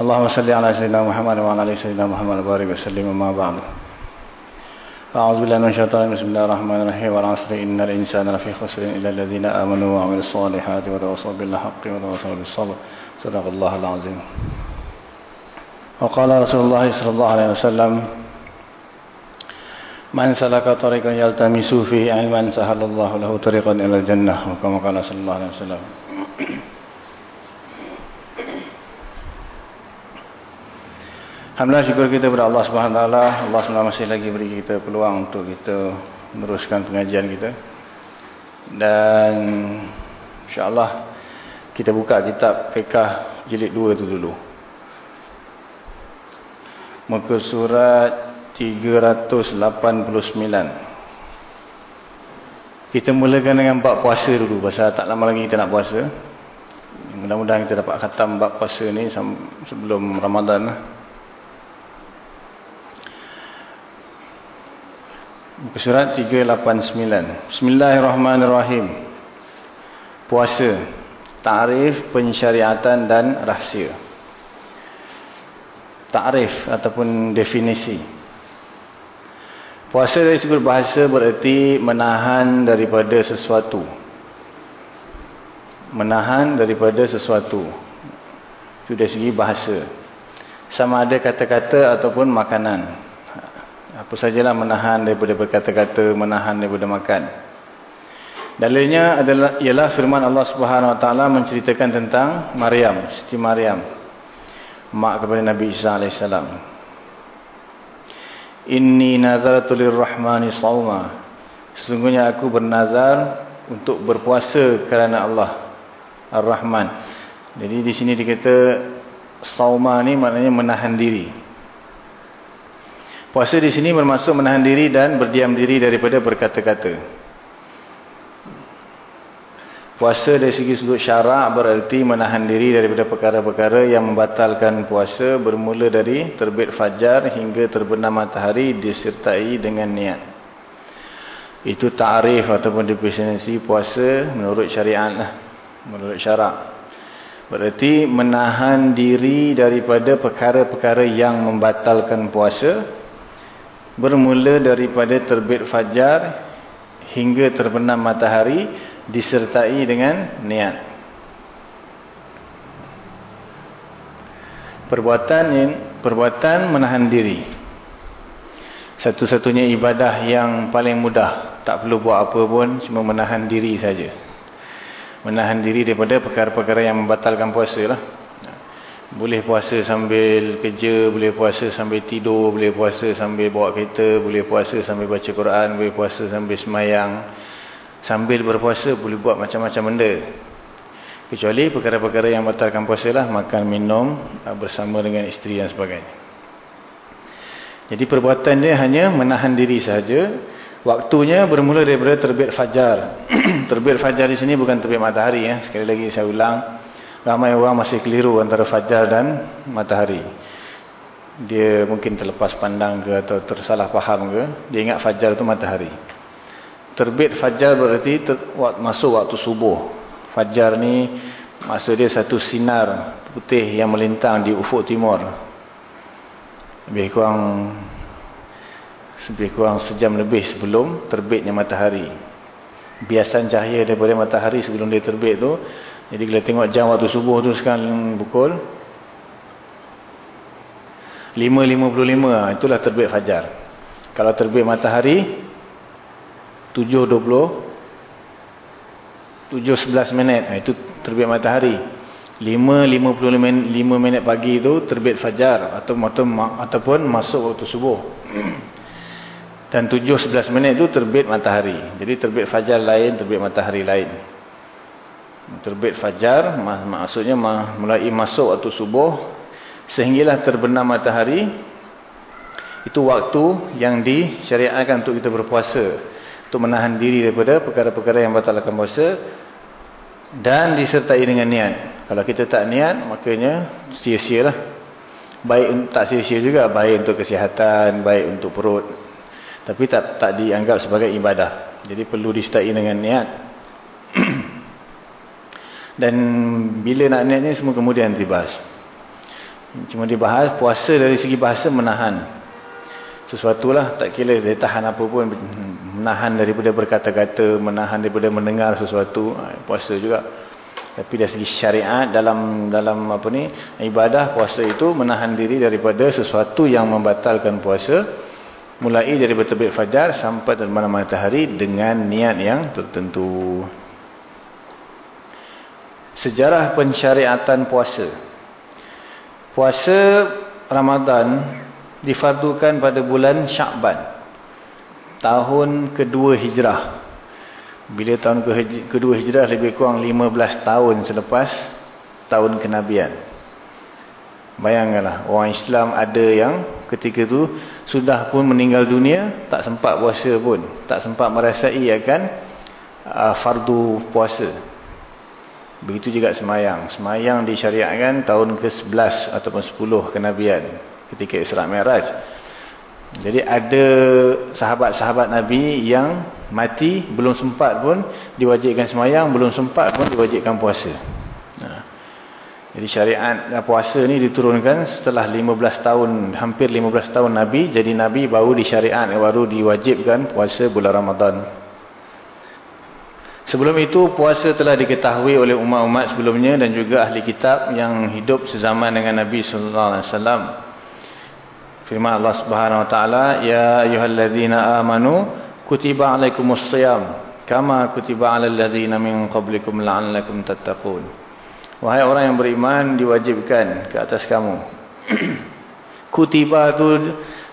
اللهم صل على سيدنا محمد وعلى آل سيدنا محمد وبارك وسلم وما بعد. أعوذ بالله من الشيطان بسم الله الرحمن الرحيم والعصر إن الإنسان لفي خسر إلا الذين آمنوا وعملوا الصالحات وتواصوا بالحق وتواصوا بالصبر. صدق الله العظيم. وقال رسول الله صلى الله عليه وسلم من سلك طريقا يلتمس فيه علما سهل الله له طريقا إلى الجنة. وكما قال صلى الله عليه وسلم. Alhamdulillah syukur kita kepada Allah Subhanahu taala. Allah SWT masih lagi beri kita peluang untuk kita meneruskan pengajian kita. Dan insya-Allah kita buka kitab Fiqh jilid 2 itu dulu. Muka surat 389. Kita mulakan dengan bab puasa dulu pasal tak lama lagi kita nak puasa. Mudah-mudahan kita dapat khatam bab puasa ni sebelum Ramadan lah. Muka surat 389. Bismillahirrahmanirrahim. Puasa. Ta'rif, pensyariatan dan rahsia. Ta'rif ataupun definisi. Puasa dari segi bahasa bererti menahan daripada sesuatu. Menahan daripada sesuatu. Itu dari segi bahasa. Sama ada kata-kata ataupun makanan. Apa sajalah menahan daripada berkata-kata, menahan daripada makan. Dalilnya adalah ialah firman Allah Subhanahu Wa Taala menceritakan tentang Maryam, Siti Maryam, mak kepada Nabi Isa alaihissalam. Inni nazartu lirrahmani shauma. Sesungguhnya aku bernazar untuk berpuasa kerana Allah Ar-Rahman. Jadi di sini dikata sauma ni maknanya menahan diri. Puasa di sini bermaksud menahan diri dan berdiam diri daripada berkata-kata. Puasa dari segi sudut syarak berarti menahan diri daripada perkara-perkara yang membatalkan puasa bermula dari terbit fajar hingga terbenam matahari disertai dengan niat. Itu ta'rif ataupun definisi puasa menurut syariat lah. Menurut syarak. Berarti menahan diri daripada perkara-perkara yang membatalkan puasa bermula daripada terbit fajar hingga terbenam matahari disertai dengan niat. Perbuatan yang perbuatan menahan diri. Satu-satunya ibadah yang paling mudah, tak perlu buat apa pun, cuma menahan diri saja. Menahan diri daripada perkara-perkara yang membatalkan puasa lah. Boleh puasa sambil kerja, boleh puasa sambil tidur, boleh puasa sambil bawa kereta, boleh puasa sambil baca Quran, boleh puasa sambil semayang. Sambil berpuasa boleh buat macam-macam benda. Kecuali perkara-perkara yang batalkan puasa lah, makan, minum bersama dengan isteri dan sebagainya. Jadi perbuatan dia hanya menahan diri sahaja. Waktunya bermula daripada terbit fajar. terbit fajar di sini bukan terbit matahari. Ya. Sekali lagi saya ulang. Ramai orang masih keliru antara fajar dan matahari. Dia mungkin terlepas pandang ke atau tersalah faham ke. Dia ingat fajar itu matahari. Terbit fajar berarti ter, masuk waktu subuh. Fajar ni maksud dia satu sinar putih yang melintang di ufuk timur. Lebih kurang lebih kurang sejam lebih sebelum terbitnya matahari. Biasan cahaya daripada matahari sebelum dia terbit tu jadi kalau tengok jam waktu subuh tu sekarang pukul 5.55 itulah terbit fajar. Kalau terbit matahari 7.20 7.11 minit itu terbit matahari. 5.55 minit pagi itu terbit fajar atau ataupun masuk waktu subuh. Dan 7.11 minit itu terbit matahari. Jadi terbit fajar lain, terbit matahari lain terbit fajar maksudnya mulai masuk waktu subuh sehinggalah terbenam matahari Itu waktu yang disyariatkan untuk kita berpuasa. Untuk menahan diri daripada perkara-perkara yang batalkan puasa. Dan disertai dengan niat. Kalau kita tak niat, makanya sia-sia lah. Baik tak sia-sia juga. Baik untuk kesihatan, baik untuk perut. Tapi tak tak dianggap sebagai ibadah. Jadi perlu disertai dengan niat. Dan bila nak niat ni semua kemudian dibahas. Cuma dibahas puasa dari segi bahasa menahan. Sesuatu lah tak kira dia tahan apa pun. Menahan daripada berkata-kata menahan daripada mendengar sesuatu. Ha, puasa juga. Tapi dari segi syariat dalam dalam apa ni ibadah puasa itu menahan diri daripada sesuatu yang membatalkan puasa. Mulai daripada terbit fajar sampai terbenam matahari dengan niat yang tertentu sejarah pensyariatan puasa. Puasa Ramadan difardukan pada bulan Syakban tahun kedua hijrah. Bila tahun kedua hijrah lebih kurang 15 tahun selepas tahun kenabian. Bayangkanlah orang Islam ada yang ketika itu sudah pun meninggal dunia tak sempat puasa pun. Tak sempat merasai akan uh, fardu puasa begitu juga semayang semayang disyariatkan tahun ke-11 ataupun 10 kenabian ketika Isra Mi'raj. Jadi ada sahabat-sahabat Nabi yang mati belum sempat pun diwajibkan semayang, belum sempat pun diwajibkan puasa. Jadi syariat puasa ni diturunkan setelah 15 tahun, hampir 15 tahun Nabi. Jadi Nabi baru disyariat, baru diwajibkan puasa bulan Ramadan. Sebelum itu puasa telah diketahui oleh umat-umat sebelumnya dan juga ahli kitab yang hidup sezaman dengan Nabi sallallahu alaihi wasallam. Firman Allah Subhanahu wa taala, "Ya ayyuhalladzina amanu kutiba alaikumusiyam kama kutiba alal ladzina min qablikum la'allakum tattaqun." Wahai orang yang beriman diwajibkan ke atas kamu. kutiba itu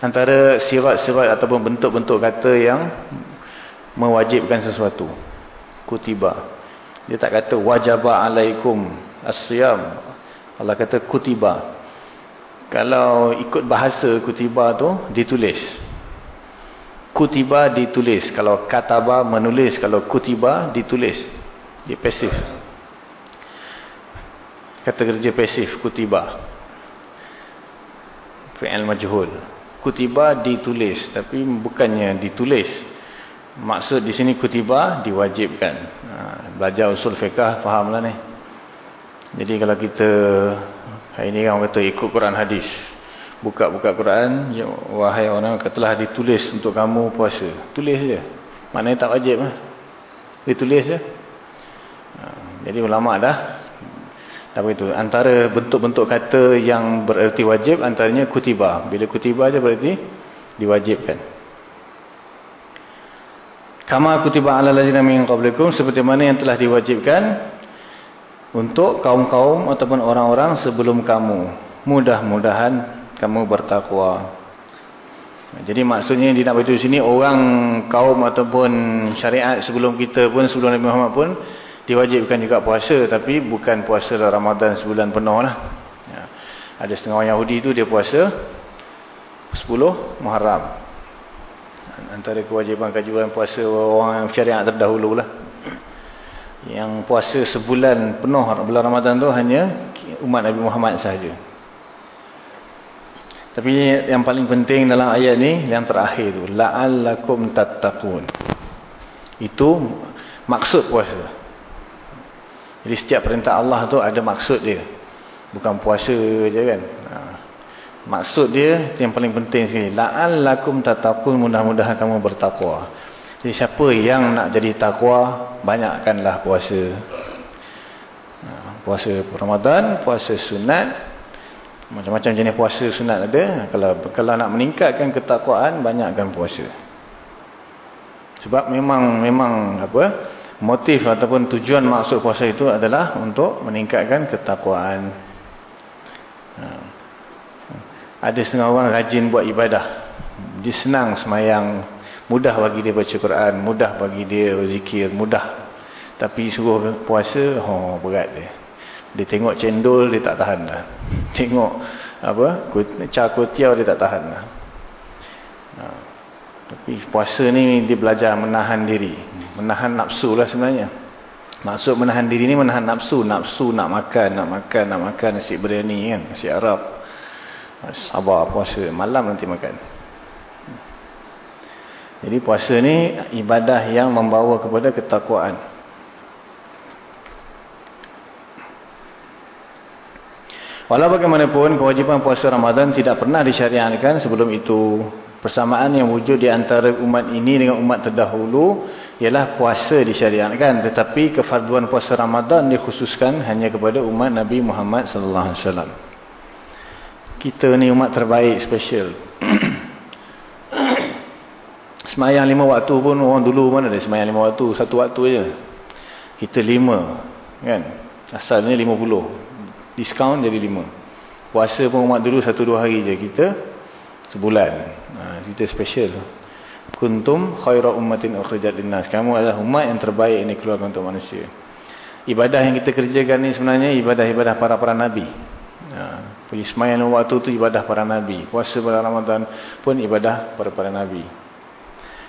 antara sifat-sifat ataupun bentuk-bentuk kata yang mewajibkan sesuatu. Kutiba. Dia tak kata wajaba alaikum as-siyam. Allah kata kutiba. Kalau ikut bahasa kutiba tu ditulis. Kutiba ditulis. Kalau kataba menulis. Kalau kutiba ditulis. Dia pasif. Kata kerja pasif kutiba. Fi'al majhul. Kutiba ditulis. Tapi bukannya ditulis. Maksud di sini kutiba diwajibkan. Ha, belajar usul fiqah fahamlah ni. Jadi kalau kita Hari ini orang kata ikut Quran hadis. Buka-buka Quran, ya, wahai orang kata telah ditulis untuk kamu puasa. Tulis je. Maknanya tak wajib lah. Ditulis je. Ha, jadi ulama dah. Tapi itu antara bentuk-bentuk kata yang bererti wajib antaranya kutiba. Bila kutiba je berarti diwajibkan. Kama kutiba ala ladzina min qablikum seperti mana yang telah diwajibkan untuk kaum-kaum ataupun orang-orang sebelum kamu. Mudah-mudahan kamu bertakwa. Jadi maksudnya di nak beritahu sini orang kaum ataupun syariat sebelum kita pun sebelum Nabi Muhammad pun diwajibkan juga puasa tapi bukan puasa Ramadan sebulan penuh lah. Ya. Ada setengah Yahudi tu dia puasa 10 Muharram. Antara kewajipan kajian puasa orang syariat terdahulu lah yang puasa sebulan penuh bulan Ramadan tu hanya umat Nabi Muhammad sahaja. Tapi yang paling penting dalam ayat ni yang terakhir tu la'allakum tattaqun. Itu maksud puasa. Jadi setiap perintah Allah tu ada maksud dia. Bukan puasa je kan. Maksud dia yang paling penting sekali. La'allakum tattaqun mudah-mudahan kamu bertakwa. Jadi siapa yang nak jadi takwa, banyakkanlah puasa. Ha, puasa Ramadan, puasa sunat. Macam-macam jenis puasa sunat ada. Kalau kalau nak meningkatkan ketakwaan, banyakkan puasa. Sebab memang memang apa? Motif ataupun tujuan maksud puasa itu adalah untuk meningkatkan ketakwaan. Ha. Ada setengah orang rajin buat ibadah. Dia senang semayang Mudah bagi dia baca Quran, mudah bagi dia zikir, mudah. Tapi suruh puasa, oh, berat dia. Dia tengok cendol, dia tak tahan lah. Tengok apa, cah kutiau, dia tak tahan lah. Ha. Tapi puasa ni dia belajar menahan diri. Menahan nafsu lah sebenarnya. Maksud menahan diri ni menahan nafsu. Nafsu nak makan, nak makan, nak makan nasi biryani kan. Nasi Arab. Sabar puasa. Malam nanti makan. Jadi puasa ni ibadah yang membawa kepada ketakwaan. Walau bagaimanapun kewajipan puasa Ramadan tidak pernah disyariatkan sebelum itu. Persamaan yang wujud di antara umat ini dengan umat terdahulu ialah puasa disyariatkan tetapi kefarduan puasa Ramadan dikhususkan hanya kepada umat Nabi Muhammad sallallahu alaihi wasallam. Kita ni umat terbaik special. semayang lima waktu pun orang dulu mana ada semayang lima waktu, satu waktu aja. Kita lima kan. Asalnya lima puluh. Diskaun jadi lima. Puasa pun umat dulu satu dua hari je kita sebulan. Ha, kita special. Kuntum khaira ummatin ukhrijat linnas. Kamu adalah umat yang terbaik ini keluar untuk manusia. Ibadah yang kita kerjakan ni sebenarnya ibadah-ibadah para-para nabi. Ha, pergi semayang waktu tu ibadah para nabi. Puasa pada Ramadan pun ibadah para-para nabi.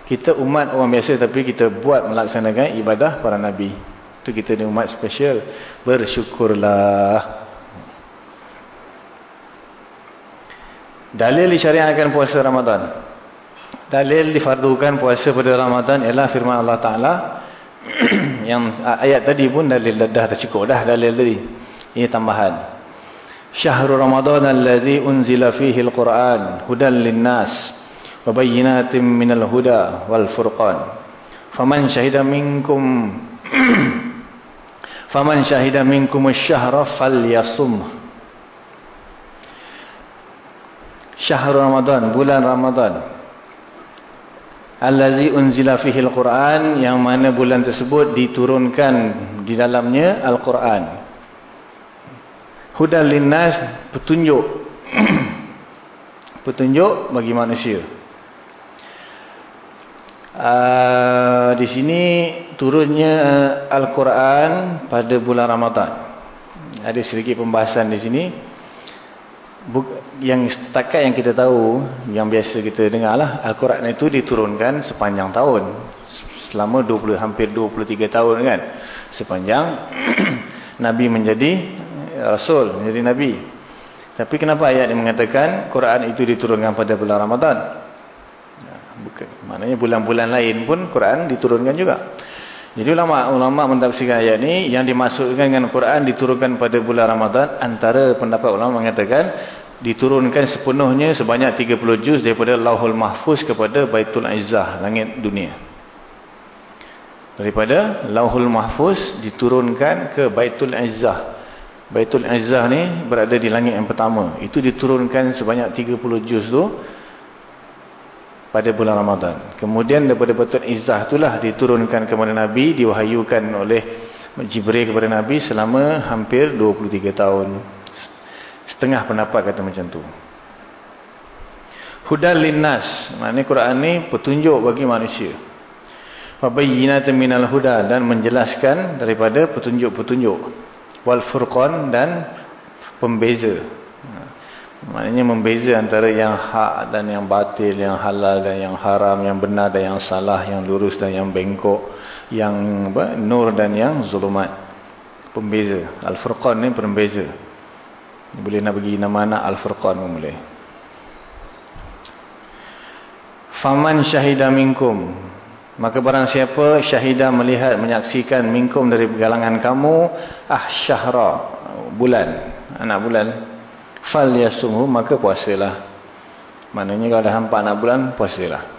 Kita umat orang biasa tapi kita buat melaksanakan ibadah para nabi. Itu kita ni umat special. Bersyukurlah. Dalil disyariatkan puasa Ramadan. Dalil difardukan puasa pada Ramadan ialah firman Allah Ta'ala. yang ayat tadi pun dalil dah, dah cukup dah dalil tadi. Ini tambahan. Syahrul Ramadan alladhi unzila fihi al-Quran hudan linnas wa bayyinatin minal huda wal furqan. Faman syahida minkum faman syahida minkum asy-syahra falyasumhu syahr Ramadan, bulan Ramadan. Allazi unzila fihi al-Quran yang mana bulan tersebut diturunkan di dalamnya Al-Quran. Hudan linnas petunjuk. petunjuk bagi manusia. Uh, di sini turunnya Al-Quran pada bulan Ramadan. Ada sedikit pembahasan di sini yang setakat yang kita tahu yang biasa kita dengar lah Al-Quran itu diturunkan sepanjang tahun selama 20 hampir 23 tahun kan sepanjang Nabi menjadi Rasul menjadi Nabi tapi kenapa ayat ini mengatakan Quran itu diturunkan pada bulan Ramadan bukan maknanya bulan-bulan lain pun Quran diturunkan juga jadi ulama-ulama mentafsirkan ayat ini yang dimasukkan dengan Quran diturunkan pada bulan Ramadan antara pendapat ulama mengatakan diturunkan sepenuhnya sebanyak 30 juz daripada Lauhul Mahfuz kepada Baitul Izzah langit dunia. Daripada Lauhul Mahfuz diturunkan ke Baitul Izzah. Baitul Izzah ni berada di langit yang pertama. Itu diturunkan sebanyak 30 juz tu pada bulan Ramadan. Kemudian daripada Batul Izzah itulah diturunkan kepada Nabi, diwahyukan oleh Jibril kepada Nabi selama hampir 23 tahun. Setengah pendapat kata macam tu. Hudal linnas, maknanya Quran ni petunjuk bagi manusia. Fabayyinatan minal huda dan menjelaskan daripada petunjuk-petunjuk. Wal furqan dan pembeza. Maknanya membeza antara yang hak dan yang batil, yang halal dan yang haram, yang benar dan yang salah, yang lurus dan yang bengkok, yang apa, nur dan yang zulumat. Pembeza. Al-Furqan ni pembeza. Boleh nak bagi nama anak Al-Furqan pun boleh. Faman syahida minkum. Maka barang siapa syahidah melihat, menyaksikan minkum dari galangan kamu, ah syahra, bulan, anak bulan, fal yasumhu maka puasalah. Maknanya kalau dah hampa nak bulan puasalah.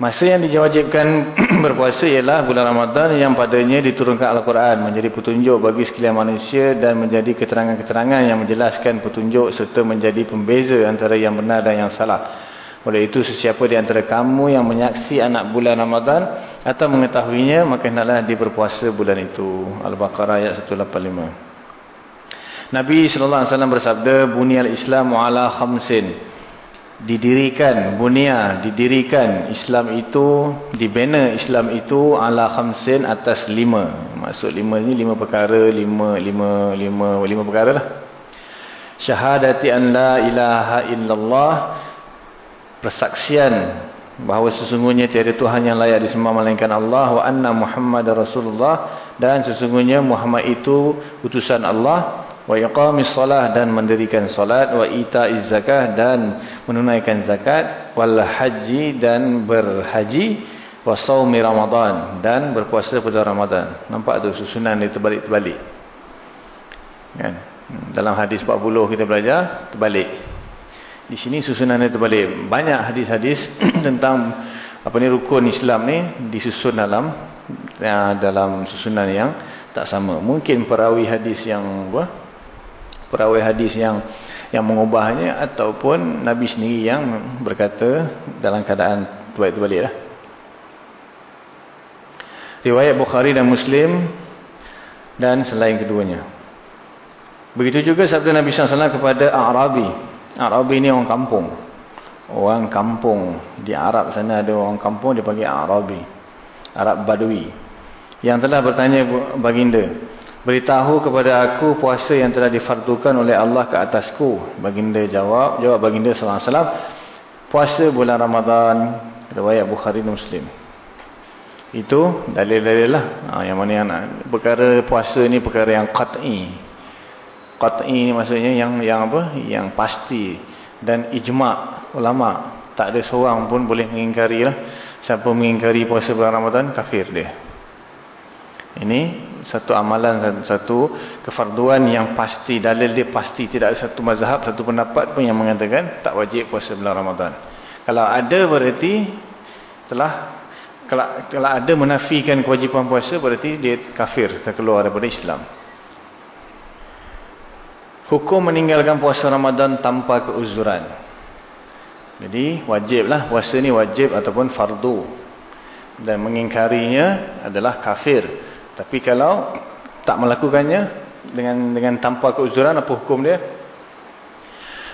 Masa yang diwajibkan berpuasa ialah bulan Ramadan yang padanya diturunkan Al-Quran menjadi petunjuk bagi sekalian manusia dan menjadi keterangan-keterangan yang menjelaskan petunjuk serta menjadi pembeza antara yang benar dan yang salah oleh itu sesiapa di antara kamu yang menyaksi anak bulan Ramadan atau mengetahuinya maka hendaklah dia berpuasa bulan itu Al-Baqarah ayat 185 Nabi sallallahu alaihi wasallam bersabda bunyal Islam ala khamsin. Didirikan bunia, didirikan Islam itu, dibina Islam itu ala khamsin atas lima. Maksud lima ni lima perkara, lima lima lima lima perkara lah. Syahadati an la ilaha illallah persaksian bahawa sesungguhnya tiada Tuhan yang layak disembah melainkan Allah wa anna Muhammad Rasulullah dan sesungguhnya Muhammad itu utusan Allah wa iqamis salah dan mendirikan salat wa ita'iz zakah dan menunaikan zakat wal haji dan berhaji wa saumi ramadan dan berpuasa pada Ramadan. Nampak tu susunan dia terbalik-terbalik kan? Dalam hadis 40 kita belajar terbalik di sini susunan itu terbalik. Banyak hadis-hadis tentang apa ni rukun Islam ni disusun dalam ya, dalam susunan yang tak sama. Mungkin perawi hadis yang apa? Perawi hadis yang yang mengubahnya ataupun Nabi sendiri yang berkata dalam keadaan terbalik-terbalik lah. Riwayat Bukhari dan Muslim dan selain keduanya. Begitu juga sabda Nabi SAW kepada Arabi Arabi ni orang kampung. Orang kampung. Di Arab sana ada orang kampung dia panggil Arabi. Arab Badui. Yang telah bertanya baginda. Beritahu kepada aku puasa yang telah difardukan oleh Allah ke atasku. Baginda jawab. Jawab baginda SAW. Puasa bulan Ramadan. Riwayat Bukhari Muslim. Itu dalil-dalil lah. Ha, yang mana yang perkara puasa ni perkara yang qat'i qat'i ni maksudnya yang yang apa? Yang pasti dan ijma' ulama. Tak ada seorang pun boleh mengingkari lah. Siapa mengingkari puasa bulan Ramadan kafir dia. Ini satu amalan satu kefarduan yang pasti dalil dia pasti. Tidak ada satu mazhab satu pendapat pun yang mengatakan tak wajib puasa bulan Ramadan. Kalau ada berarti telah kalau, kalau ada menafikan kewajipan puasa berarti dia kafir terkeluar daripada Islam Hukum meninggalkan puasa Ramadan tanpa keuzuran. Jadi wajiblah puasa ni wajib ataupun fardu. Dan mengingkarinya adalah kafir. Tapi kalau tak melakukannya dengan dengan tanpa keuzuran apa hukum dia?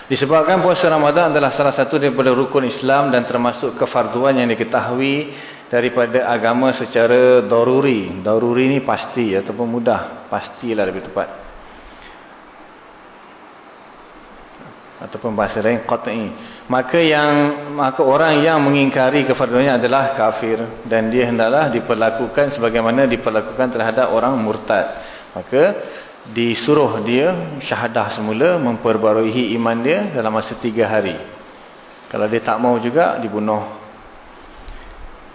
Disebabkan puasa Ramadan adalah salah satu daripada rukun Islam dan termasuk kefarduan yang diketahui daripada agama secara daruri. Daruri ni pasti ataupun mudah. Pastilah lebih tepat. Ataupun bahasa lain qat'i. Maka yang maka orang yang mengingkari kefarduannya adalah kafir. Dan dia hendaklah diperlakukan sebagaimana diperlakukan terhadap orang murtad. Maka disuruh dia syahadah semula memperbarui iman dia dalam masa tiga hari. Kalau dia tak mau juga dibunuh.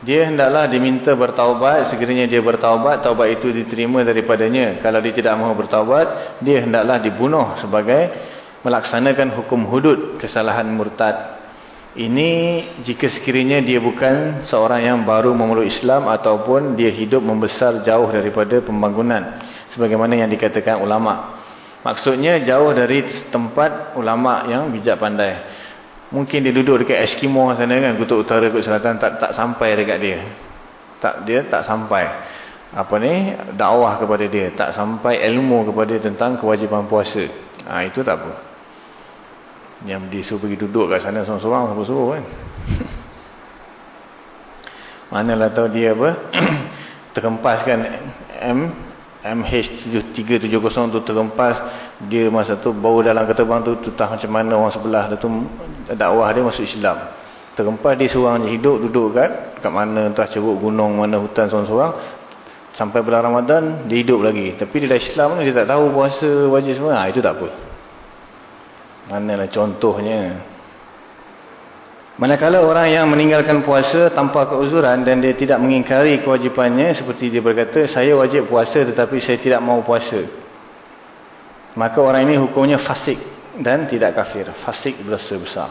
Dia hendaklah diminta bertaubat. Sekiranya dia bertaubat taubat itu diterima daripadanya. Kalau dia tidak mahu bertaubat dia hendaklah dibunuh sebagai melaksanakan hukum hudud kesalahan murtad. Ini jika sekiranya dia bukan seorang yang baru memeluk Islam ataupun dia hidup membesar jauh daripada pembangunan. Sebagaimana yang dikatakan ulama. Maksudnya jauh dari tempat ulama yang bijak pandai. Mungkin dia duduk dekat Eskimo sana kan, kutub utara, kutub selatan, tak tak sampai dekat dia. Tak Dia tak sampai. Apa ni, dakwah kepada dia. Tak sampai ilmu kepada dia tentang kewajipan puasa. Ha, itu tak apa. Yang disuruh pergi duduk kat sana seorang-seorang siapa suruh kan. Manalah tahu dia apa. terkempas kan M MH370 tu terkempas dia masa tu bau dalam ketebang tu tutah macam mana orang sebelah dia tu dakwah dia masuk Islam. Terkempas dia seorang je hidup duduk kat kat mana entah ceruk gunung mana hutan seorang-seorang. Sampai bulan Ramadan dia hidup lagi. Tapi dia dah Islam dia tak tahu puasa wajib semua. Ha, itu tak apa Manalah contohnya. Manakala orang yang meninggalkan puasa tanpa keuzuran dan dia tidak mengingkari kewajipannya seperti dia berkata, saya wajib puasa tetapi saya tidak mau puasa. Maka orang ini hukumnya fasik dan tidak kafir. Fasik berdosa besar.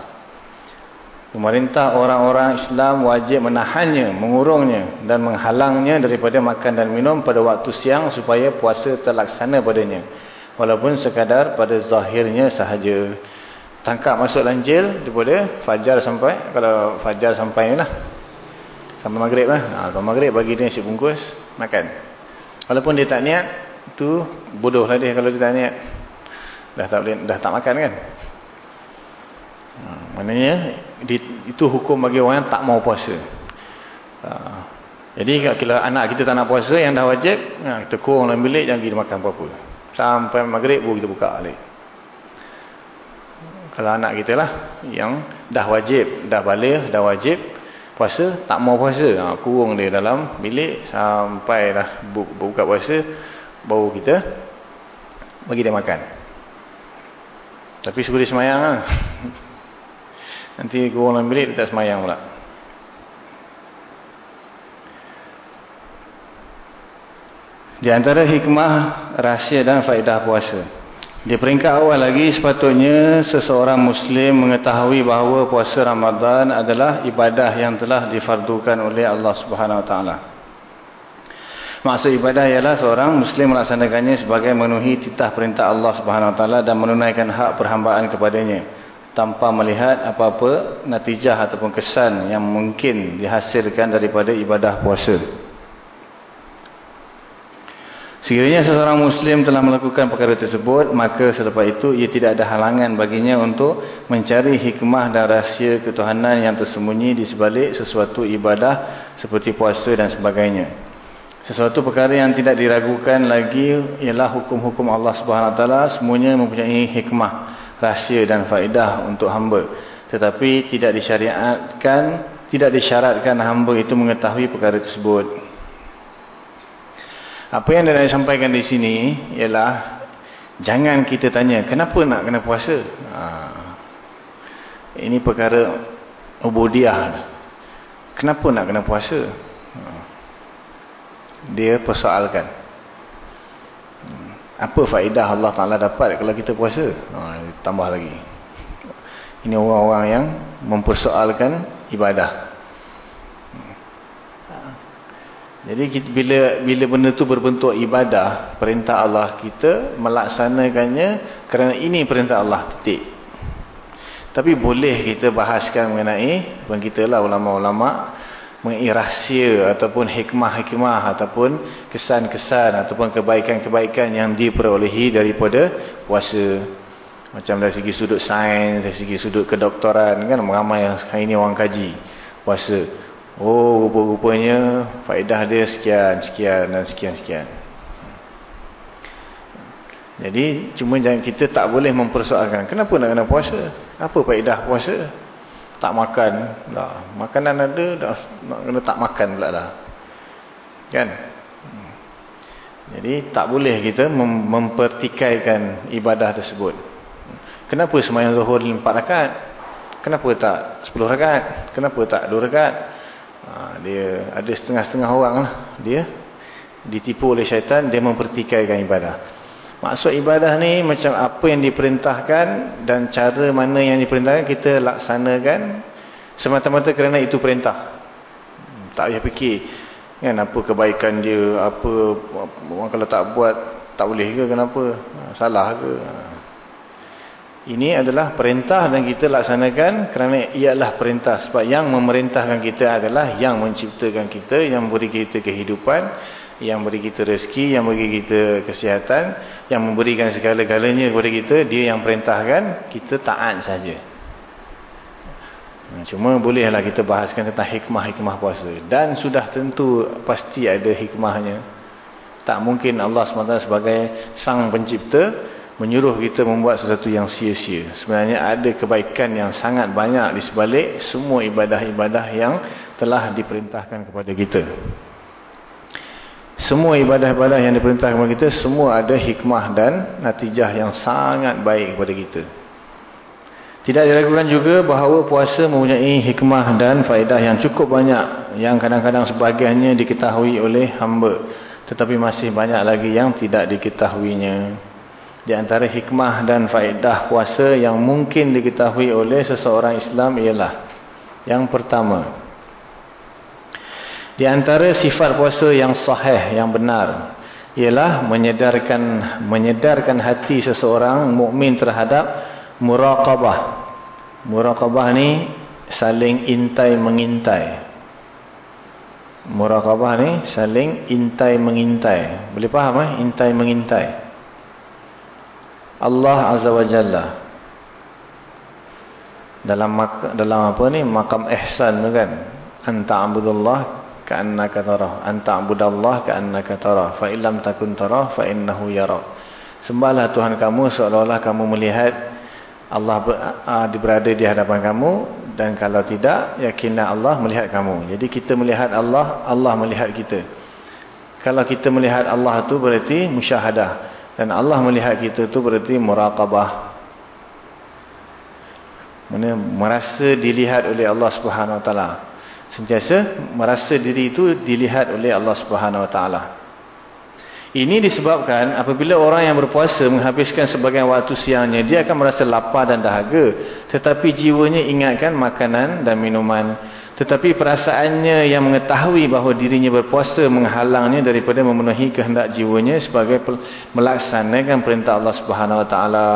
Pemerintah orang-orang Islam wajib menahannya, mengurungnya dan menghalangnya daripada makan dan minum pada waktu siang supaya puasa terlaksana padanya walaupun sekadar pada zahirnya sahaja. Tangkap masuk lanjil daripada fajar sampai kalau fajar sampai lah sampai maghrib lah. Ha, kalau maghrib bagi dia nasi bungkus makan. Walaupun dia tak niat tu bodoh lah dia kalau dia tak niat. Dah tak boleh dah tak makan kan? Ha, maknanya di, itu hukum bagi orang yang tak mau puasa. Ha, jadi kalau anak kita tak nak puasa yang dah wajib ha, kita kurang dalam bilik jangan pergi makan apa-apa Sampai maghrib baru kita buka balik. Kalau anak kita lah. Yang dah wajib. Dah balik, dah wajib. Puasa, tak mau puasa. Ha, kurung dia dalam bilik. Sampai dah buka puasa. Baru kita bagi dia makan. Tapi suruh dia semayang lah. Nanti kurung dalam bilik, dia tak semayang pula. Di antara hikmah, rahsia dan faedah puasa. Di peringkat awal lagi, sepatutnya seseorang Muslim mengetahui bahawa puasa Ramadan adalah ibadah yang telah difardukan oleh Allah Subhanahu Taala. Maksud ibadah ialah seorang Muslim melaksanakannya sebagai memenuhi titah perintah Allah Subhanahu Taala dan menunaikan hak perhambaan kepadanya tanpa melihat apa-apa natijah ataupun kesan yang mungkin dihasilkan daripada ibadah puasa. Sekiranya seseorang Muslim telah melakukan perkara tersebut, maka selepas itu ia tidak ada halangan baginya untuk mencari hikmah dan rahsia ketuhanan yang tersembunyi di sebalik sesuatu ibadah seperti puasa dan sebagainya. Sesuatu perkara yang tidak diragukan lagi ialah hukum-hukum Allah SWT semuanya mempunyai hikmah, rahsia dan faedah untuk hamba. Tetapi tidak disyariatkan, tidak disyaratkan hamba itu mengetahui perkara tersebut. Apa yang dia sampaikan di sini ialah jangan kita tanya kenapa nak kena puasa. Ha. Ini perkara ubudiah. Kenapa nak kena puasa? Ha. Dia persoalkan. Apa faedah Allah Taala dapat kalau kita puasa? Ha, tambah lagi. Ini orang-orang yang mempersoalkan ibadah. Jadi kita, bila bila benda tu berbentuk ibadah, perintah Allah kita melaksanakannya kerana ini perintah Allah titik. Tapi boleh kita bahaskan mengenai pun kita lah ulama-ulama mengenai rahsia ataupun hikmah-hikmah ataupun kesan-kesan ataupun kebaikan-kebaikan yang diperolehi daripada puasa. Macam dari segi sudut sains, dari segi sudut kedoktoran kan ramai hari ini orang kaji puasa. Oh, rupa-rupanya faedah dia sekian, sekian dan sekian-sekian. Jadi, cuma jangan kita tak boleh mempersoalkan. Kenapa nak kena puasa? Apa faedah puasa? Tak makan. Lah. Makanan ada, dah, nak kena tak makan pula dah. Kan? Jadi, tak boleh kita mem mempertikaikan ibadah tersebut. Kenapa semayang zuhur 4 rakaat? Kenapa tak 10 rakaat? Kenapa tak 2 rakaat? Ha, dia ada setengah-setengah orang lah. Dia ditipu oleh syaitan, dia mempertikaikan ibadah. Maksud ibadah ni macam apa yang diperintahkan dan cara mana yang diperintahkan kita laksanakan semata-mata kerana itu perintah. Tak payah fikir kan apa kebaikan dia, apa orang kalau tak buat tak boleh ke kenapa? Ha, salah ke? Ini adalah perintah dan kita laksanakan kerana ialah perintah. Sebab yang memerintahkan kita adalah yang menciptakan kita, yang memberi kita kehidupan, yang memberi kita rezeki, yang memberi kita kesihatan, yang memberikan segala-galanya kepada kita, dia yang perintahkan, kita taat saja. Cuma bolehlah kita bahaskan tentang hikmah-hikmah puasa. Dan sudah tentu pasti ada hikmahnya. Tak mungkin Allah SWT sebagai sang pencipta, menyuruh kita membuat sesuatu yang sia-sia. Sebenarnya ada kebaikan yang sangat banyak di sebalik semua ibadah-ibadah yang telah diperintahkan kepada kita. Semua ibadah-ibadah yang diperintahkan kepada kita, semua ada hikmah dan natijah yang sangat baik kepada kita. Tidak diragukan juga bahawa puasa mempunyai hikmah dan faedah yang cukup banyak yang kadang-kadang sebahagiannya diketahui oleh hamba. Tetapi masih banyak lagi yang tidak diketahuinya. Di antara hikmah dan faedah puasa yang mungkin diketahui oleh seseorang Islam ialah yang pertama. Di antara sifat puasa yang sahih, yang benar ialah menyedarkan menyedarkan hati seseorang mukmin terhadap muraqabah. Muraqabah ni saling intai mengintai. Muraqabah ni saling intai mengintai. Boleh faham eh? Intai mengintai. Allah Azza wa Jalla. Dalam dalam apa ni makam ihsan tu kan. Anta abudullah ka'annaka tarah. Anta abudallah ka'annaka tarah. Fa illam takun tarah fa innahu yara. Sembahlah Tuhan kamu seolah-olah kamu melihat Allah ber, berada di hadapan kamu dan kalau tidak yakinlah Allah melihat kamu. Jadi kita melihat Allah, Allah melihat kita. Kalau kita melihat Allah tu berarti musyahadah dan Allah melihat kita tu berarti muraqabah. Mana merasa dilihat oleh Allah Subhanahu Wa. Sentiasa merasa diri itu dilihat oleh Allah Subhanahu Wa. Ini disebabkan apabila orang yang berpuasa menghabiskan sebagian waktu siangnya, dia akan merasa lapar dan dahaga. Tetapi jiwanya ingatkan makanan dan minuman. Tetapi perasaannya yang mengetahui bahawa dirinya berpuasa menghalangnya daripada memenuhi kehendak jiwanya sebagai melaksanakan perintah Allah Subhanahu Wa Taala.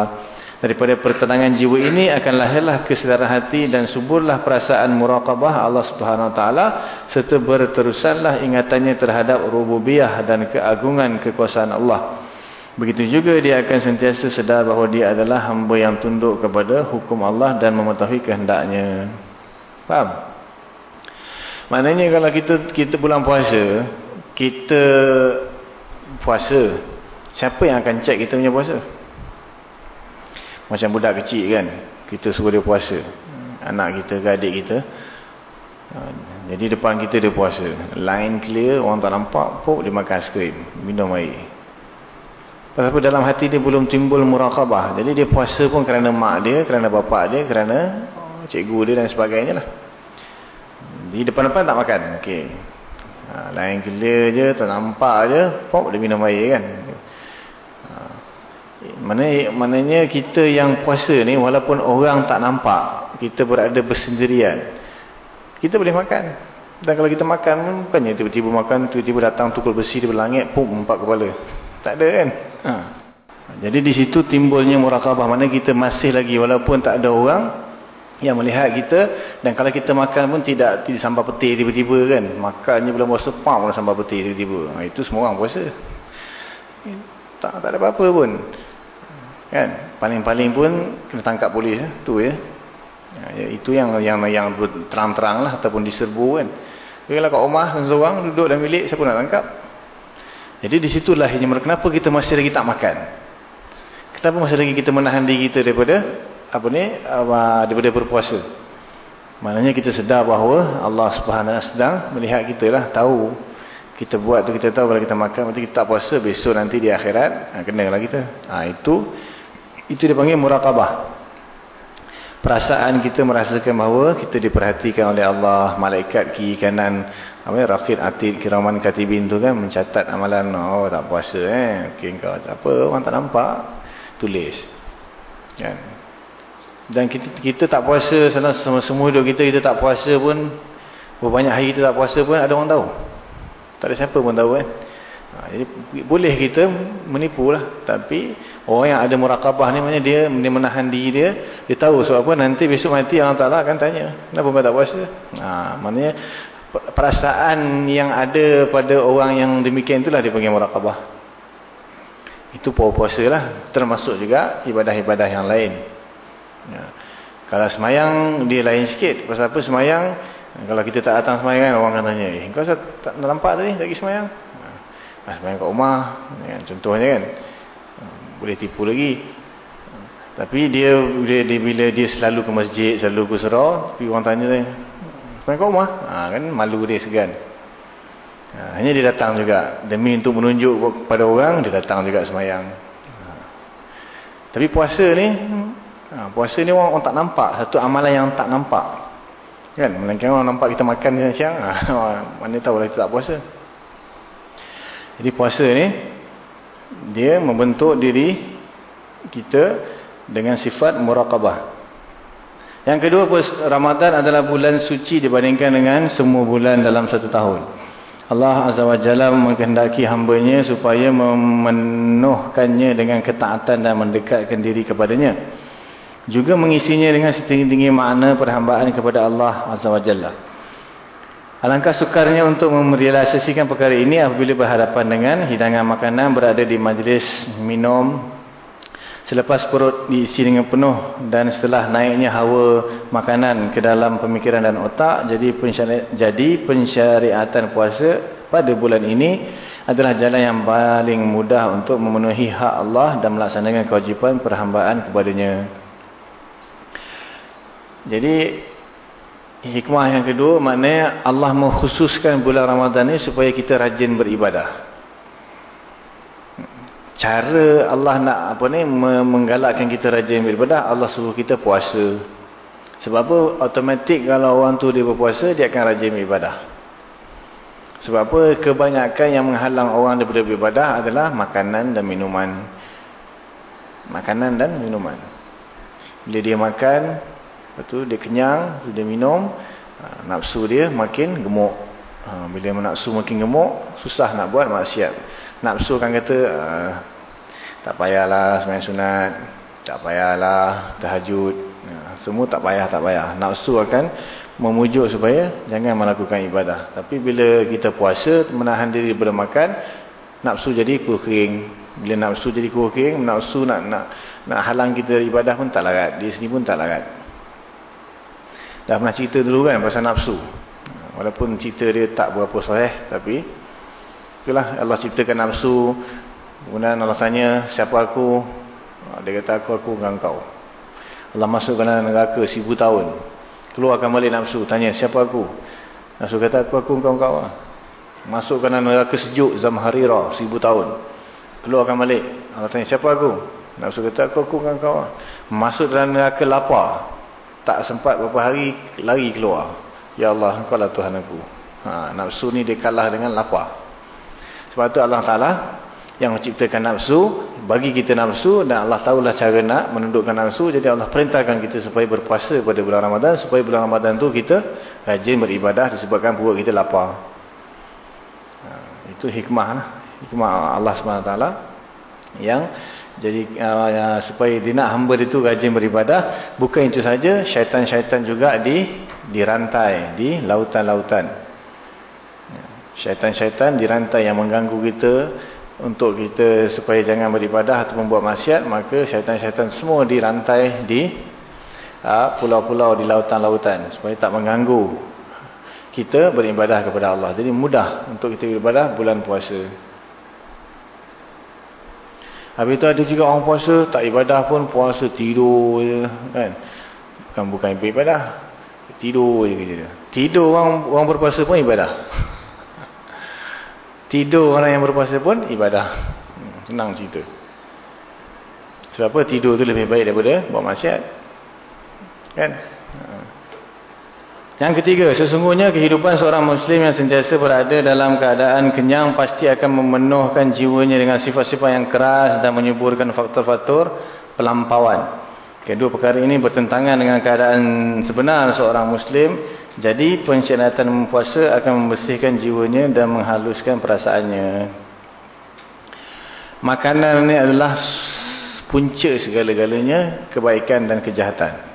Daripada pertenangan jiwa ini akan lahirlah kesedaran hati dan suburlah perasaan muraqabah Allah Subhanahu Wa Taala serta berterusanlah ingatannya terhadap rububiyah dan keagungan kekuasaan Allah. Begitu juga dia akan sentiasa sedar bahawa dia adalah hamba yang tunduk kepada hukum Allah dan mengetahui kehendaknya. Faham? Maknanya kalau kita kita bulan puasa, kita puasa, siapa yang akan cek kita punya puasa? Macam budak kecil kan. Kita suruh dia puasa. Anak kita ke adik kita. Ha, jadi depan kita dia puasa. Line clear. Orang tak nampak. Puk dia makan skrim. Minum air. Apa dalam hati dia belum timbul murakabah. Jadi dia puasa pun kerana mak dia. Kerana bapak dia. Kerana cikgu dia dan sebagainya lah. Di depan-depan tak makan. Okay. Ha, line clear je. Tak nampak je. Puk dia minum air kan. Mana maknanya kita yang puasa ni walaupun orang tak nampak, kita berada bersendirian. Kita boleh makan. Dan kalau kita makan bukannya tiba-tiba makan tiba-tiba datang tukul besi di berlangit pum empat kepala. Tak ada kan? Ha. Jadi di situ timbulnya murakabah. Mana kita masih lagi walaupun tak ada orang yang melihat kita dan kalau kita makan pun tidak tidak sambar peti tiba-tiba kan. Makannya belum puasa pam sambar peti tiba-tiba. Ha, itu semua orang puasa. Tak, tak ada apa-apa pun kan paling-paling pun kena tangkap polis eh? tu ya. ya itu yang yang yang terang-terang lah ataupun diserbu kan tapi kalau kat rumah seorang duduk dalam bilik siapa nak tangkap jadi disitulah yang kenapa kita masih lagi tak makan kenapa masih lagi kita menahan diri kita daripada apa ni daripada berpuasa maknanya kita sedar bahawa Allah subhanahu sedang melihat kita lah tahu kita buat tu kita tahu kalau kita makan nanti kita tak puasa besok nanti di akhirat ha, kena lah kita ha, itu itu dipanggil muraqabah. Perasaan kita merasakan bahawa kita diperhatikan oleh Allah, malaikat kiri kanan, apa raqib atid kiraman katibin tu kan mencatat amalan. Oh, tak puasa eh. Okey kau tak apa, orang tak nampak, tulis. Kan? Dan kita kita tak puasa sana semua, hidup kita kita tak puasa pun berbanyak hari kita tak puasa pun ada orang tahu. Tak ada siapa pun tahu kan. Ha, jadi boleh kita menipu lah. Tapi orang yang ada murakabah ni dia, dia menahan diri dia. Dia tahu sebab apa nanti besok mati Allah Ta'ala akan tanya. Kenapa kau tak puasa? Ha, maknanya perasaan yang ada pada orang yang demikian itulah dia panggil murakabah. Itu puasa lah. Termasuk juga ibadah-ibadah yang lain. Ya. Kalau semayang dia lain sikit. Pasal apa semayang? Kalau kita tak datang semayang kan orang akan tanya. Eh, kau tak nampak tadi lagi semayang? ha, Semayang kat rumah ya, Contohnya kan Boleh tipu lagi Tapi dia bila, dia bila dia selalu ke masjid Selalu ke surau Tapi orang tanya dia Semayang kat rumah ha, kan Malu dia segan ha, Hanya dia datang juga Demi untuk menunjuk kepada orang Dia datang juga semayang ha. Tapi puasa ni ha, Puasa ni orang, orang tak nampak Satu amalan yang tak nampak Kan Melainkan orang nampak kita makan siang ha, Mana tahu lah kita tak puasa jadi puasa ni dia membentuk diri kita dengan sifat muraqabah. Yang kedua Ramadan adalah bulan suci dibandingkan dengan semua bulan dalam satu tahun. Allah Azza wa Jalla menghendaki hambanya supaya memenuhkannya dengan ketaatan dan mendekatkan diri kepadanya. Juga mengisinya dengan setinggi-tinggi makna perhambaan kepada Allah Azza wa Jalla. Alangkah sukarnya untuk merealisasikan perkara ini apabila berhadapan dengan hidangan makanan berada di majlis minum selepas perut diisi dengan penuh dan setelah naiknya hawa makanan ke dalam pemikiran dan otak jadi jadi pensyariatan puasa pada bulan ini adalah jalan yang paling mudah untuk memenuhi hak Allah dan melaksanakan kewajipan perhambaan kepadanya. Jadi hikmah yang kedua maknanya Allah mengkhususkan bulan Ramadan ni supaya kita rajin beribadah. Cara Allah nak apa ni menggalakkan kita rajin beribadah, Allah suruh kita puasa. Sebab apa? Automatik kalau orang tu dia berpuasa, dia akan rajin beribadah. Sebab apa? Kebanyakan yang menghalang orang daripada beribadah adalah makanan dan minuman. Makanan dan minuman. Bila dia makan, Lepas tu dia kenyang, dia minum, ha, nafsu dia makin gemuk. Ha, bila nafsu makin gemuk, susah nak buat maksiat. Nafsu kan kata, uh, tak payahlah semayang sunat, tak payahlah tahajud. Semua tak payah, tak payah. Nafsu akan memujuk supaya jangan melakukan ibadah. Tapi bila kita puasa, menahan diri daripada makan, nafsu jadi kering. Bila nafsu jadi kering, nafsu nak nak nak halang kita ibadah pun tak larat. Di sini pun tak larat. Dah pernah cerita dulu kan pasal nafsu. Walaupun cerita dia tak berapa sahih tapi itulah Allah ciptakan nafsu. Kemudian Allah tanya siapa aku? Dia kata aku aku dengan kau. Allah masukkan dalam neraka seribu tahun. Keluarkan balik nafsu. Tanya siapa aku? Nafsu kata aku aku dengan kau. Masukkan dalam neraka sejuk Zamharira seribu tahun. Keluarkan balik. Allah tanya siapa aku? Nafsu kata aku aku dengan kau. Masuk dalam neraka lapar tak sempat beberapa hari lari keluar. Ya Allah engkau lah Tuhan aku. Ha, nafsu ni dia kalah dengan lapar. Sebab tu Allah Ta'ala yang menciptakan nafsu bagi kita nafsu dan Allah tahulah cara nak menundukkan nafsu. Jadi Allah perintahkan kita supaya berpuasa pada bulan Ramadan supaya bulan Ramadan tu kita rajin beribadah disebabkan perut kita lapar. Ha, itu hikmah lah. hikmah Allah SWT yang jadi uh, supaya dia nak hamba itu rajin beribadah, bukan itu saja, syaitan-syaitan juga di dirantai di lautan-lautan. Syaitan-syaitan dirantai yang mengganggu kita untuk kita supaya jangan beribadah atau membuat maksiat, maka syaitan-syaitan semua dirantai di uh, pulau-pulau uh, di lautan-lautan supaya tak mengganggu kita beribadah kepada Allah. Jadi mudah untuk kita beribadah bulan puasa. Habis tu ada juga orang puasa, tak ibadah pun puasa tidur je. Kan? Bukan, bukan ibadah. Tidur je kerja dia. Tidur orang, orang berpuasa pun ibadah. Tidur orang yang berpuasa pun ibadah. Hmm, senang cerita. Sebab apa? Tidur tu lebih baik daripada buat masyarakat. Kan? Yang ketiga, sesungguhnya kehidupan seorang Muslim yang sentiasa berada dalam keadaan kenyang pasti akan memenuhkan jiwanya dengan sifat-sifat yang keras dan menyuburkan faktor-faktor pelampauan. Kedua perkara ini bertentangan dengan keadaan sebenar seorang Muslim. Jadi pensyaratan mempuasa akan membersihkan jiwanya dan menghaluskan perasaannya. Makanan ini adalah punca segala-galanya kebaikan dan kejahatan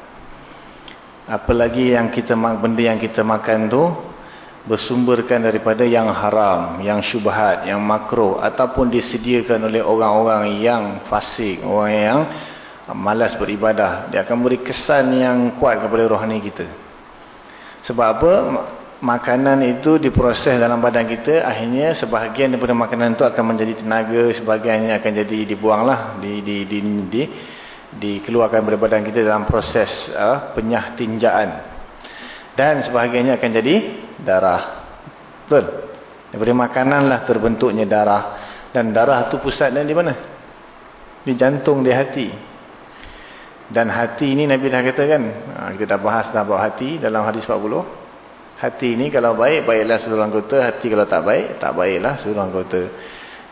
apalagi yang kita benda yang kita makan tu bersumberkan daripada yang haram, yang syubhat, yang makro ataupun disediakan oleh orang-orang yang fasik, orang yang malas beribadah. Dia akan beri kesan yang kuat kepada rohani kita. Sebab apa? Makanan itu diproses dalam badan kita, akhirnya sebahagian daripada makanan itu akan menjadi tenaga, sebahagiannya akan jadi dibuanglah di di di, di dikeluarkan dari badan kita dalam proses uh, penyah tinjaan. Dan sebahagiannya akan jadi darah. Betul? Daripada makanan lah terbentuknya darah. Dan darah tu pusatnya di mana? Di jantung di hati. Dan hati ini Nabi dah kata kan ha, kita dah bahas dah bahawa hati dalam hadis 40 hati ini kalau baik baiklah seluruh anggota. Hati kalau tak baik tak baiklah seluruh anggota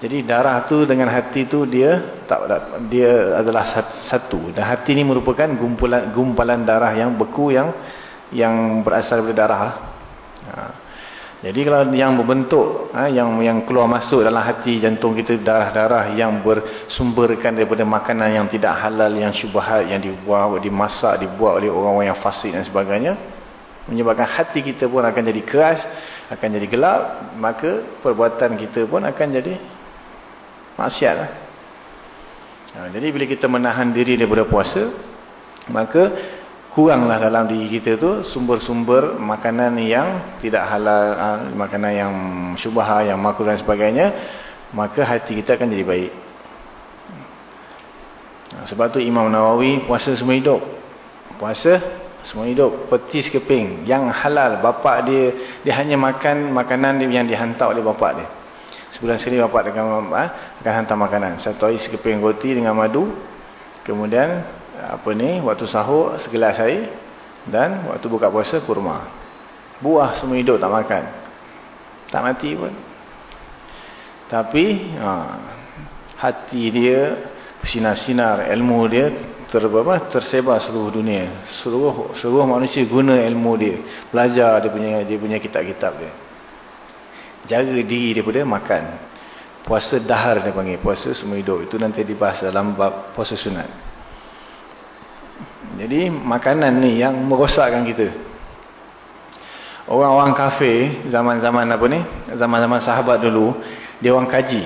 jadi darah tu dengan hati tu dia tak dia adalah satu. Dan hati ni merupakan gumpalan gumpalan darah yang beku yang yang berasal dari darah. Ha. Jadi kalau yang berbentuk ha, yang yang keluar masuk dalam hati jantung kita darah-darah yang bersumberkan daripada makanan yang tidak halal yang syubhat yang dibuat dimasak dibuat oleh orang-orang yang fasik dan sebagainya menyebabkan hati kita pun akan jadi keras akan jadi gelap maka perbuatan kita pun akan jadi maksiat lah. Ha, jadi bila kita menahan diri daripada puasa, maka kuranglah dalam diri kita tu sumber-sumber makanan yang tidak halal, ha, makanan yang syubah, yang makruh dan sebagainya, maka hati kita akan jadi baik. Ha, sebab tu Imam Nawawi puasa semua hidup. Puasa Semua hidup. Petis keping. Yang halal. Bapak dia, dia hanya makan makanan dia yang dihantar oleh bapak dia. Sebulan sekali bapak akan, akan hantar makanan. Satu hari sekeping roti dengan madu. Kemudian, apa ni, waktu sahur segelas air. Dan waktu buka puasa, kurma. Buah semua hidup tak makan. Tak mati pun. Tapi, ha, hati dia, sinar-sinar ilmu dia ter, apa, tersebar seluruh dunia. Seluruh, seluruh manusia guna ilmu dia. Belajar dia punya dia punya kitab-kitab dia. Jaga diri daripada makan. Puasa dahar dia panggil. Puasa semua hidup. Itu nanti dibahas dalam bab puasa sunat. Jadi makanan ni yang merosakkan kita. Orang-orang kafir zaman-zaman apa ni? Zaman-zaman sahabat dulu. Dia orang kaji.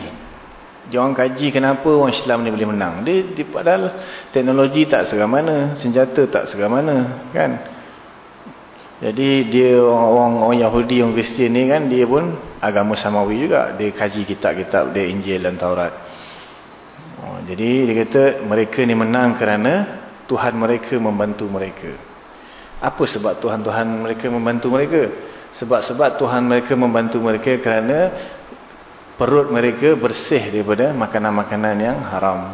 Dia orang kaji kenapa orang Islam ni boleh menang. Dia, dia padahal teknologi tak seram mana, senjata tak seram mana, kan? Jadi dia orang orang Yahudi, orang Kristian ni kan dia pun agama samawi juga. Dia kaji kitab-kitab dia Injil dan Taurat. Oh, jadi dia kata mereka ni menang kerana Tuhan mereka membantu mereka. Apa sebab Tuhan-Tuhan mereka membantu mereka? Sebab-sebab Tuhan mereka membantu mereka kerana perut mereka bersih daripada makanan-makanan yang haram.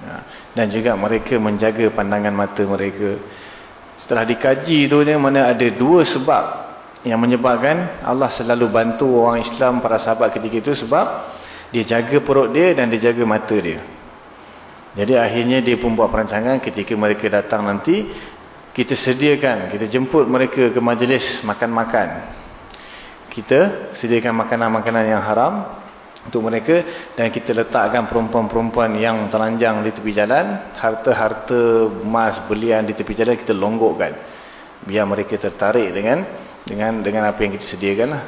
Ya. Dan juga mereka menjaga pandangan mata mereka. Setelah dikaji tu mana ada dua sebab yang menyebabkan Allah selalu bantu orang Islam para sahabat ketika itu sebab dia jaga perut dia dan dia jaga mata dia. Jadi akhirnya dia pun buat perancangan ketika mereka datang nanti kita sediakan, kita jemput mereka ke majlis makan-makan. Kita sediakan makanan-makanan yang haram untuk mereka dan kita letakkan perempuan-perempuan yang telanjang di tepi jalan harta-harta emas belian di tepi jalan kita longgokkan biar mereka tertarik dengan dengan dengan apa yang kita sediakan lah.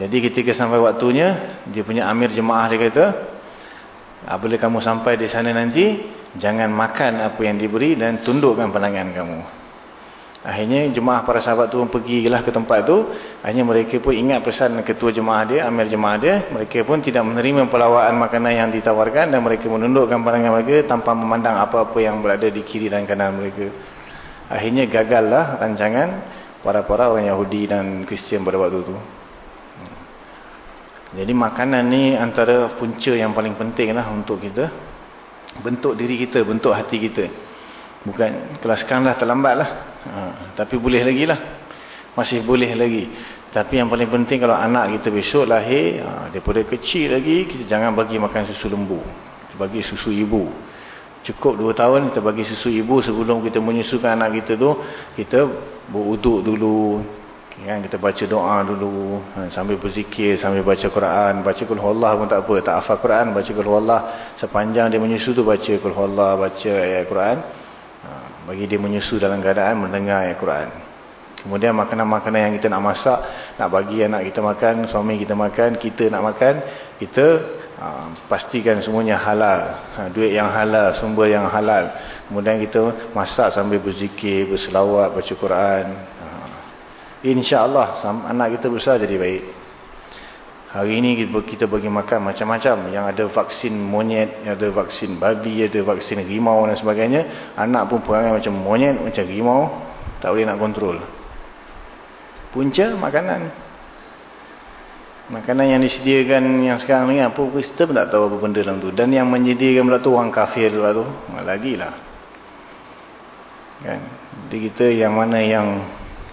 jadi ketika sampai waktunya dia punya amir jemaah dia kata apabila kamu sampai di sana nanti jangan makan apa yang diberi dan tundukkan pandangan kamu Akhirnya jemaah para sahabat tu pergi lah ke tempat tu. Akhirnya mereka pun ingat pesan ketua jemaah dia, amir jemaah dia. Mereka pun tidak menerima pelawaan makanan yang ditawarkan dan mereka menundukkan pandangan mereka tanpa memandang apa-apa yang berada di kiri dan kanan mereka. Akhirnya gagallah rancangan para-para orang Yahudi dan Kristian pada waktu tu. Jadi makanan ni antara punca yang paling penting lah untuk kita. Bentuk diri kita, bentuk hati kita. Bukan, kalau sekarang dah terlambat lah. Ha, tapi boleh lagi lah. Masih boleh lagi. Tapi yang paling penting kalau anak kita besok lahir, ha, daripada kecil lagi, kita jangan bagi makan susu lembu. Kita bagi susu ibu. Cukup 2 tahun kita bagi susu ibu sebelum kita menyusukan anak kita tu, kita beruduk dulu. Kan, kita baca doa dulu. Ha, sambil berzikir, sambil baca Quran. Baca kulhuallah pun tak apa. Tak hafal Quran, baca kulhuallah. Sepanjang dia menyusu tu baca kulhuallah, baca ayat Quran bagi dia menyusu dalam keadaan mendengar ayat Quran. Kemudian makanan-makanan yang kita nak masak, nak bagi anak kita makan, suami kita makan, kita nak makan, kita uh, pastikan semuanya halal. Ha, duit yang halal, sumber yang halal. Kemudian kita masak sambil berzikir, berselawat, baca Quran. Uh, InsyaAllah anak kita besar jadi baik. Hari ini kita bagi makan macam-macam. Yang ada vaksin monyet, ada vaksin babi, ada vaksin rimau dan sebagainya. Anak pun perangai macam monyet, macam rimau. Tak boleh nak kontrol. Punca makanan. Makanan yang disediakan yang sekarang ni apa kita pun tak tahu apa benda dalam tu. Dan yang menyediakan pula tu orang kafir pula tu. Lagi lah. Kan? Jadi kita yang mana yang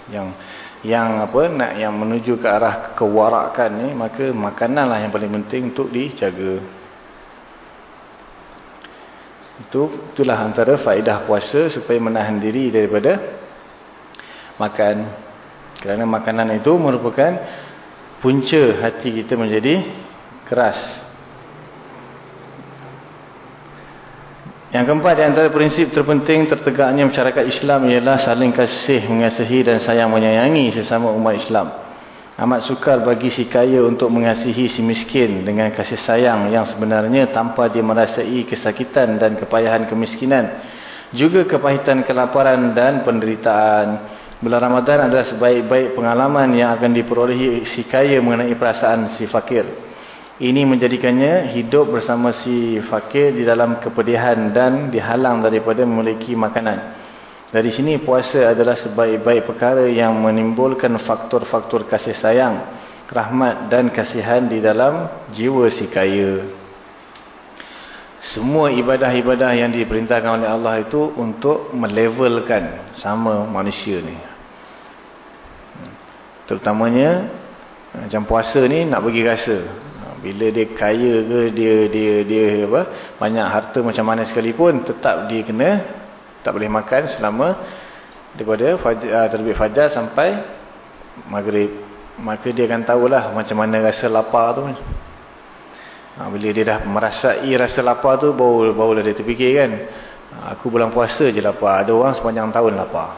yang yang apa nak yang menuju ke arah kewarakan ni maka makananlah yang paling penting untuk dijaga. Itu itulah antara faedah puasa supaya menahan diri daripada makan. Kerana makanan itu merupakan punca hati kita menjadi keras Yang keempat di antara prinsip terpenting tertegaknya masyarakat Islam ialah saling kasih, mengasihi dan sayang menyayangi sesama umat Islam. Amat sukar bagi si kaya untuk mengasihi si miskin dengan kasih sayang yang sebenarnya tanpa dia merasai kesakitan dan kepayahan kemiskinan. Juga kepahitan kelaparan dan penderitaan. Bulan Ramadan adalah sebaik-baik pengalaman yang akan diperolehi si kaya mengenai perasaan si fakir. Ini menjadikannya hidup bersama si fakir di dalam kepedihan dan dihalang daripada memiliki makanan. Dari sini puasa adalah sebaik-baik perkara yang menimbulkan faktor-faktor kasih sayang, rahmat dan kasihan di dalam jiwa si kaya. Semua ibadah-ibadah yang diperintahkan oleh Allah itu untuk melevelkan sama manusia ni. Terutamanya macam puasa ni nak bagi rasa. Bila dia kaya ke dia dia dia apa banyak harta macam mana sekalipun tetap dia kena tak boleh makan selama daripada fajar, uh, terbit fajar sampai maghrib. Maka dia akan tahulah macam mana rasa lapar tu. Ha, bila dia dah merasai rasa lapar tu, baru, barulah dia terfikir kan. Ha, aku bulan puasa je lapar. Ada orang sepanjang tahun lapar.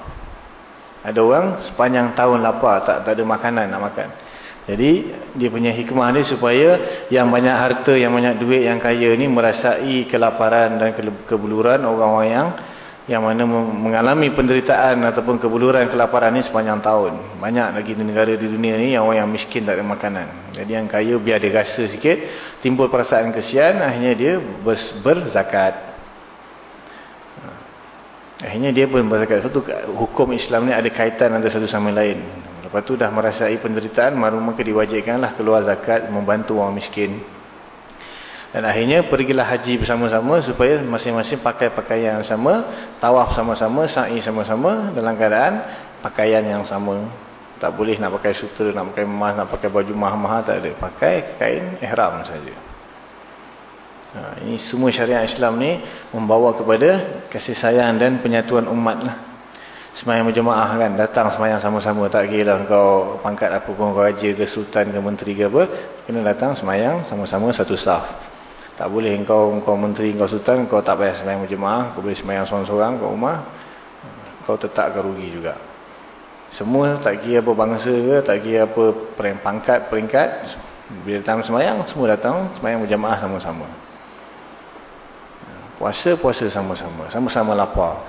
Ada orang sepanjang tahun lapar, tak, tak ada makanan nak makan. Jadi, dia punya hikmah ni supaya yang banyak harta, yang banyak duit, yang kaya ni merasai kelaparan dan kebuluran orang-orang yang yang mana mengalami penderitaan ataupun kebuluran kelaparan ni sepanjang tahun. Banyak lagi negara di dunia ni yang orang yang miskin tak ada makanan. Jadi yang kaya biar dia rasa sikit, timbul perasaan kesian, akhirnya dia berzakat. Akhirnya dia pun berzakat. Satu hukum Islam ni ada kaitan antara satu sama lain. Lepas tu dah merasai penderitaan, maka diwajibkanlah keluar zakat membantu orang miskin. Dan akhirnya pergilah haji bersama-sama supaya masing-masing pakai pakaian yang sama, tawaf sama-sama, sa'i sama-sama dalam keadaan pakaian yang sama. Tak boleh nak pakai sutra, nak pakai emas, nak pakai baju mahal-mahal, tak ada. Pakai kain ihram saja. Ha, ini semua syariat Islam ni membawa kepada kasih sayang dan penyatuan umat lah. Semayang berjemaah kan, datang semayang sama-sama. Tak kira lah kau pangkat apa pun, kau raja ke sultan ke menteri ke apa. Kena datang semayang sama-sama satu saf. Tak boleh engkau engkau menteri, engkau sultan, engkau tak payah sembahyang berjemaah, kau boleh sembahyang seorang-seorang kat rumah. Kau tetap akan rugi juga. Semua tak kira apa bangsa ke, tak kira apa pangkat, peringkat. Bila datang sembahyang, semua datang sembahyang berjemaah sama-sama. Puasa, puasa sama-sama. Sama-sama lapar.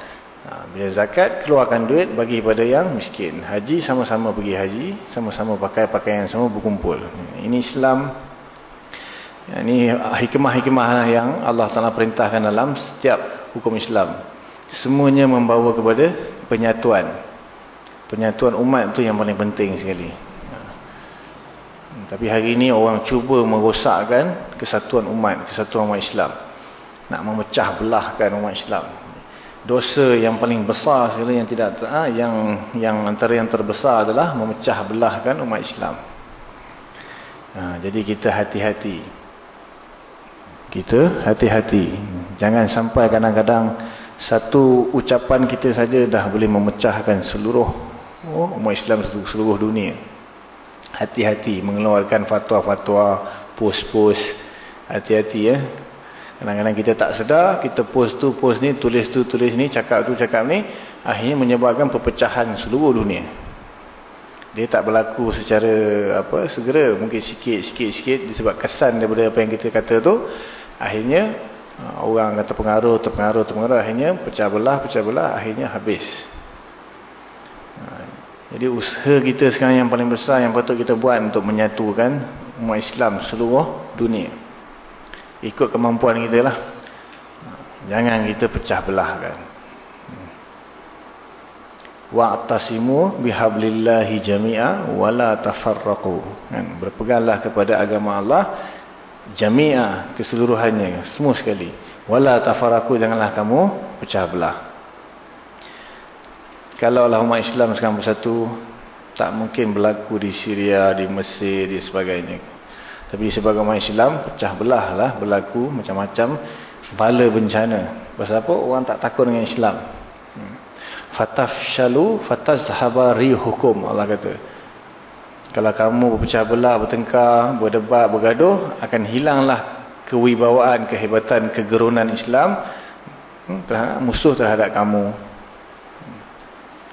Ha, bila zakat, keluarkan duit bagi kepada yang miskin. Haji, sama-sama pergi haji. Sama-sama pakai pakaian sama berkumpul. Ini Islam Ya, ini hikmah-hikmah yang Allah Taala perintahkan dalam setiap hukum Islam. Semuanya membawa kepada penyatuan. Penyatuan umat itu yang paling penting sekali. Ya. Tapi hari ini orang cuba merosakkan kesatuan umat, kesatuan umat Islam. Nak memecah belahkan umat Islam. Dosa yang paling besar sekali yang tidak ha, yang yang antara yang terbesar adalah memecah belahkan umat Islam. Ha, jadi kita hati-hati kita hati-hati. Jangan sampai kadang-kadang satu ucapan kita saja dah boleh memecahkan seluruh oh, umat Islam seluruh dunia. Hati-hati mengeluarkan fatwa-fatwa, post-post. Hati-hati ya. Kadang-kadang kita tak sedar, kita post tu, post ni, tulis tu, tulis ni, cakap tu, cakap ni. Akhirnya menyebabkan perpecahan seluruh dunia. Dia tak berlaku secara apa segera. Mungkin sikit, sikit, sikit. Disebab kesan daripada apa yang kita kata tu. Akhirnya uh, orang kata pengaruh, terpengaruh, terpengaruh. Akhirnya pecah belah, pecah belah. Akhirnya habis. Uh, jadi usaha kita sekarang yang paling besar yang patut kita buat untuk menyatukan umat Islam seluruh dunia. Ikut kemampuan kita lah. Jangan kita pecah belah kan. Wa'tasimu bihablillahi jami'a wala tafarraqu. Kan berpeganglah kepada agama Allah jami'ah keseluruhannya semua sekali wala tafaraku janganlah kamu pecah belah kalau Allah umat Islam sekarang bersatu tak mungkin berlaku di Syria di Mesir di sebagainya tapi sebagai Islam pecah belah lah berlaku macam-macam bala bencana pasal apa orang tak takut dengan Islam hmm. fatafshalu fatazhaba rihukum Allah kata kalau kamu berpecah belah, bertengkar, berdebat, bergaduh, akan hilanglah kewibawaan, kehebatan, kegerunan Islam hmm, terhadap musuh terhadap kamu.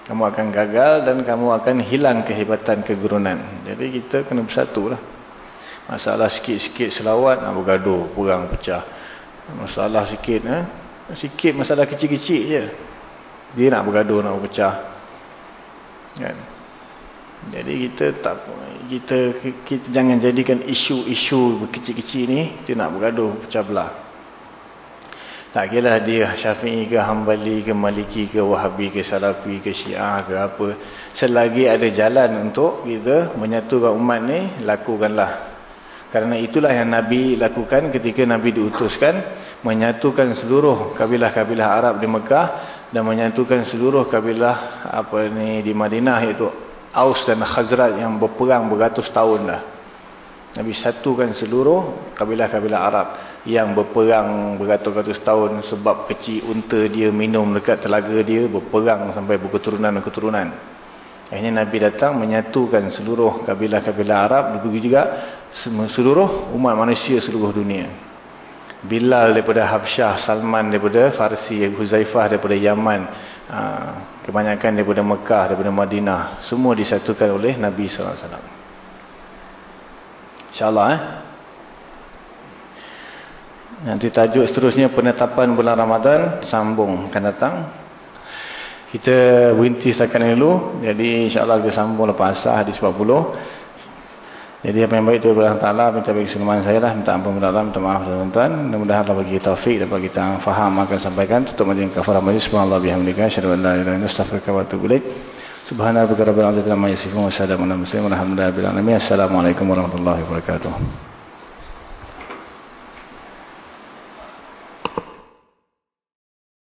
Kamu akan gagal dan kamu akan hilang kehebatan, kegerunan. Jadi kita kena bersatu lah. Masalah sikit-sikit selawat, nak bergaduh, perang, pecah. Masalah sikit, eh? sikit masalah kecil-kecil je. Dia nak bergaduh, nak berpecah. Kan? Jadi kita tak kita, kita jangan jadikan isu-isu kecil-kecil ni kita nak bergaduh pecah belah. Tak kira dia syafi'i ke hambali ke maliki ke wahabi ke salafi ke syiah ke apa. Selagi ada jalan untuk kita menyatukan umat ni, lakukanlah. Kerana itulah yang Nabi lakukan ketika Nabi diutuskan. Menyatukan seluruh kabilah-kabilah Arab di Mekah. Dan menyatukan seluruh kabilah apa ni di Madinah iaitu Aus dan Khazraj yang berperang beratus tahun dah. Nabi satukan seluruh kabilah-kabilah Arab yang berperang beratus-ratus tahun sebab kecil unta dia minum dekat telaga dia berperang sampai berketurunan-keturunan. Akhirnya Nabi datang menyatukan seluruh kabilah-kabilah Arab begitu juga seluruh umat manusia seluruh dunia. Bilal daripada Habsyah, Salman daripada Farsi, Huzaifah daripada Yaman, ah, kebanyakan daripada Mekah, daripada Madinah, semua disatukan oleh Nabi sallallahu alaihi wasallam. InsyaAllah eh. Nanti tajuk seterusnya penetapan bulan Ramadan. Sambung akan datang. Kita berhenti setakat ini dulu. Jadi insyaAllah kita sambung lepas asal hadis 40. Jadi apa yang baik itu Allah Ta'ala. Minta bagi keseluruhan saya lah. Minta ampun kepada Minta maaf tuan-tuan. Mudah-mudahan Allah bagi taufik. Dapat kita faham akan sampaikan. Tutup majlis kafarah majlis. Subhanallah bihamdika. Asyadu an la ilaha illa astaghfiruka wa atubu ilaik. Subhanallah rabbil alamin. Assalamualaikum warahmatullahi wabarakatuh.